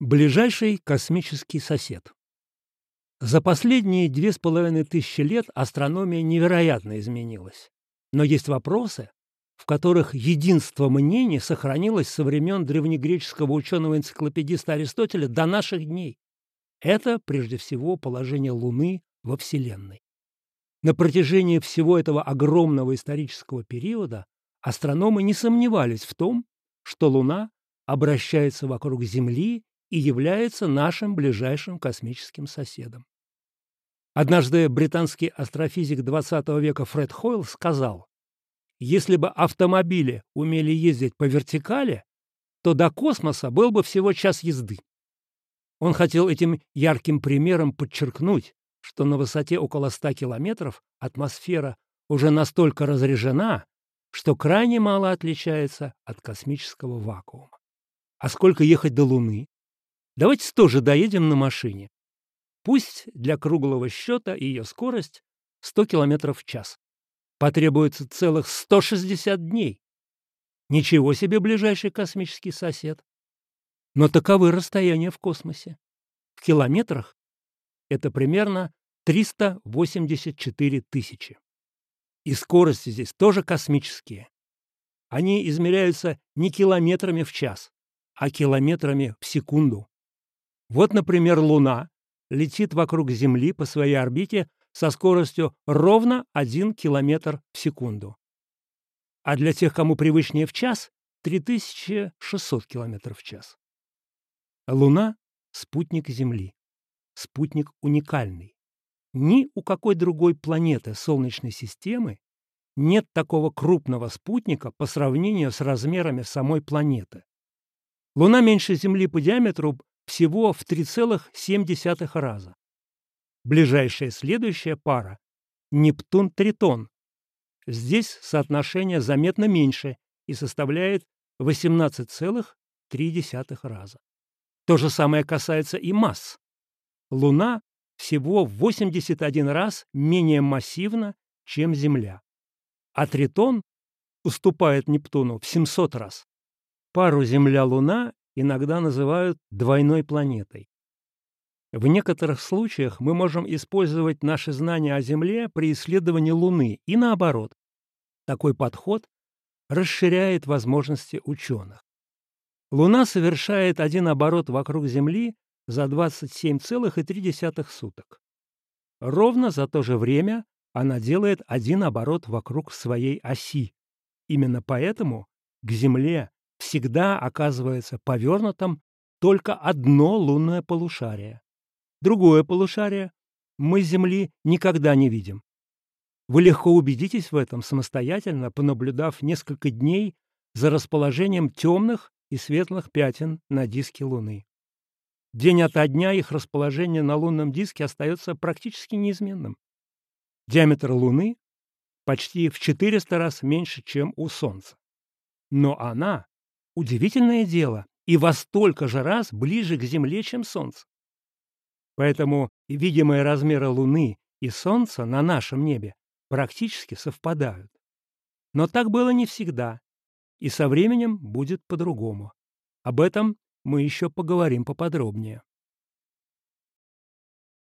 Ближайший космический сосед. За последние две с половиной тысячи лет астрономия невероятно изменилась. Но есть вопросы, в которых единство мнений сохранилось со времен древнегреческого ученого-энциклопедиста Аристотеля до наших дней. Это, прежде всего, положение Луны во Вселенной. На протяжении всего этого огромного исторического периода астрономы не сомневались в том, что Луна обращается вокруг Земли и является нашим ближайшим космическим соседом. Однажды британский астрофизик XX века Фред Хойл сказал, если бы автомобили умели ездить по вертикали, то до космоса был бы всего час езды. Он хотел этим ярким примером подчеркнуть, что на высоте около 100 километров атмосфера уже настолько разрежена, что крайне мало отличается от космического вакуума. А сколько ехать до Луны? Давайте тоже доедем на машине. Пусть для круглого счета ее скорость 100 км в час. Потребуется целых 160 дней. Ничего себе ближайший космический сосед. Но таковы расстояния в космосе. В километрах это примерно 384 тысячи. И скорости здесь тоже космические. Они измеряются не километрами в час, а километрами в секунду. Вот, например, Луна летит вокруг Земли по своей орбите со скоростью ровно 1 км в секунду. А для тех, кому привычнее в час, 3600 км в час. Луна — спутник Земли. Спутник уникальный. Ни у какой другой планеты Солнечной системы нет такого крупного спутника по сравнению с размерами самой планеты. Луна меньше Земли по диаметру всего в 3,7 раза. Ближайшая следующая пара – Нептун-Тритон. Здесь соотношение заметно меньше и составляет 18,3 раза. То же самое касается и масс. Луна всего в 81 раз менее массивна, чем Земля. А Тритон уступает Нептуну в 700 раз. Пару Земля-Луна иногда называют двойной планетой. В некоторых случаях мы можем использовать наши знания о Земле при исследовании Луны и наоборот. Такой подход расширяет возможности ученых. Луна совершает один оборот вокруг Земли за 27,3 суток. Ровно за то же время она делает один оборот вокруг своей оси. Именно поэтому к Земле всегда оказывается повернутым только одно лунное полушарие. Другое полушарие мы Земли никогда не видим. Вы легко убедитесь в этом самостоятельно, понаблюдав несколько дней за расположением темных и светлых пятен на диске Луны. День ото дня их расположение на лунном диске остается практически неизменным. Диаметр Луны почти в 400 раз меньше, чем у Солнца. Но она, удивительное дело, и во столько же раз ближе к Земле, чем Солнце. Поэтому видимые размеры Луны и Солнца на нашем небе практически совпадают. Но так было не всегда, и со временем будет по-другому. Об этом мы еще поговорим поподробнее.